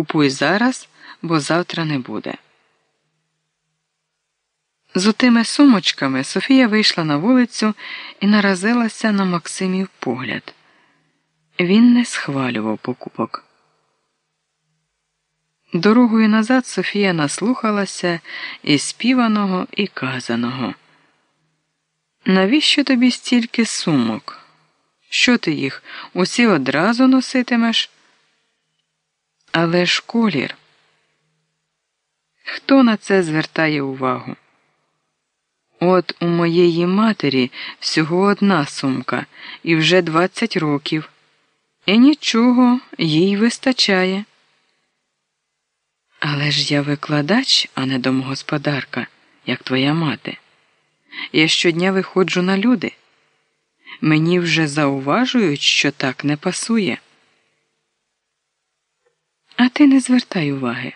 Купуй зараз, бо завтра не буде. З отими сумочками Софія вийшла на вулицю і наразилася на Максимів погляд. Він не схвалював покупок. Дорогою назад Софія наслухалася і співаного, і казаного. Навіщо тобі стільки сумок? Що ти їх усі одразу носитимеш? Але ж колір. Хто на це звертає увагу? От у моєї матері всього одна сумка і вже 20 років. І нічого їй вистачає. Але ж я викладач, а не домогосподарка, як твоя мати. Я щодня виходжу на люди. Мені вже зауважують, що так не пасує. А ти не звертай уваги.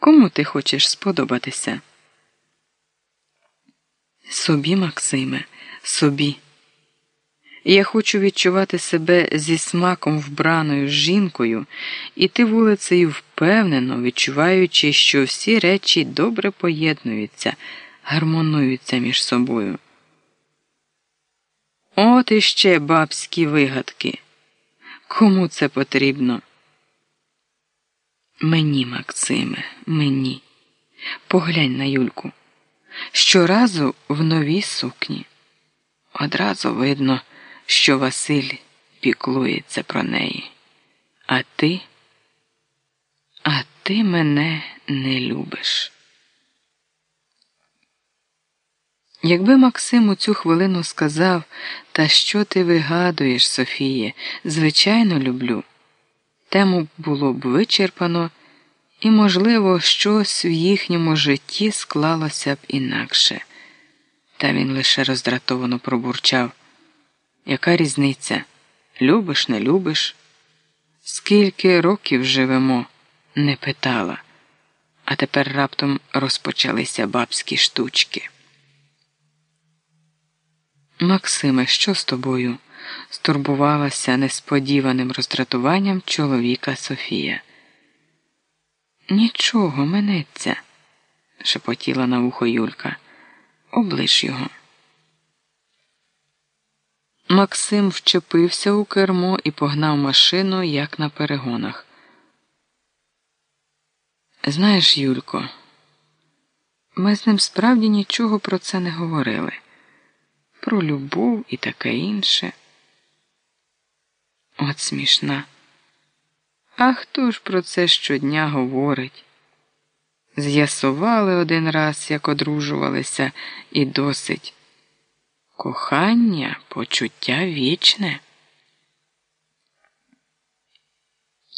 Кому ти хочеш сподобатися? Собі, Максиме, собі. Я хочу відчувати себе зі смаком вбраною жінкою, іти вулицею впевнено, відчуваючи, що всі речі добре поєднуються, гармонуються між собою. От іще бабські вигадки. Кому це потрібно? Мені, Максиме, мені. Поглянь на Юльку. Щоразу в новій сукні. Одразу видно, що Василь піклується про неї. А ти, а ти мене не любиш. Якби Максим у цю хвилину сказав, та що ти вигадуєш, Софіє, звичайно, люблю, тему було б вичерпано, і, можливо, щось в їхньому житті склалося б інакше. Та він лише роздратовано пробурчав. Яка різниця? Любиш, не любиш? Скільки років живемо? не питала, а тепер раптом розпочалися бабські штучки. Максиме, що з тобою? Стурбувалася несподіваним роздратуванням чоловіка Софія. Нічого минеться, шепотіла на вухо Юлька. Облиш його. Максим вчепився у кермо і погнав машину, як на перегонах. Знаєш, Юлько, ми з ним справді нічого про це не говорили про любов і таке інше. От смішна. А хто ж про це щодня говорить? З'ясували один раз, як одружувалися, і досить. Кохання, почуття вічне.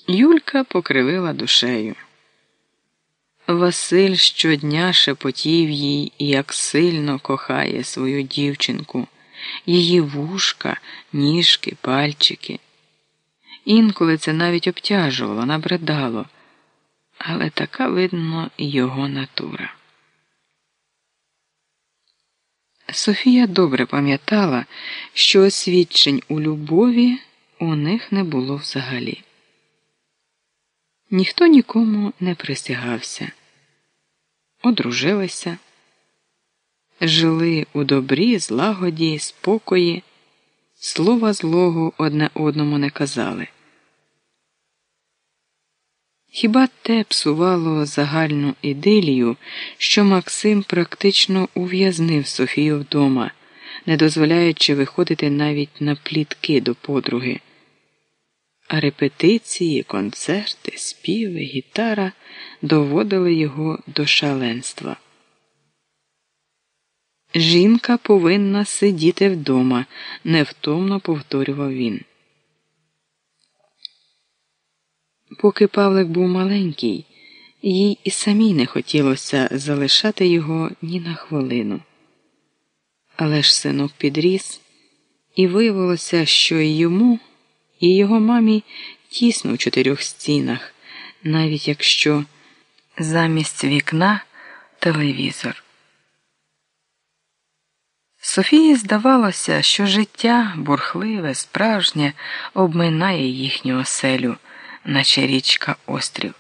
Юлька покривила душею. Василь щодня шепотів їй, як сильно кохає свою дівчинку, її вушка, ніжки, пальчики. Інколи це навіть обтяжувало, набридало, але така, видно, його натура. Софія добре пам'ятала, що освідчень у любові у них не було взагалі. Ніхто нікому не присягався одружилися, жили у добрі, злагоді, спокої, слова злого одне одному не казали. Хіба те псувало загальну ідилію, що Максим практично ув'язнив Софію вдома, не дозволяючи виходити навіть на плітки до подруги? а репетиції, концерти, співи, гітара доводили його до шаленства. Жінка повинна сидіти вдома, невтомно повторював він. Поки Павлик був маленький, їй і самій не хотілося залишати його ні на хвилину. Але ж синок підріс, і виявилося, що й йому і його мамі тісно в чотирьох стінах, навіть якщо замість вікна телевізор. Софії здавалося, що життя бурхливе, справжнє обминає їхню оселю, наче річка острів.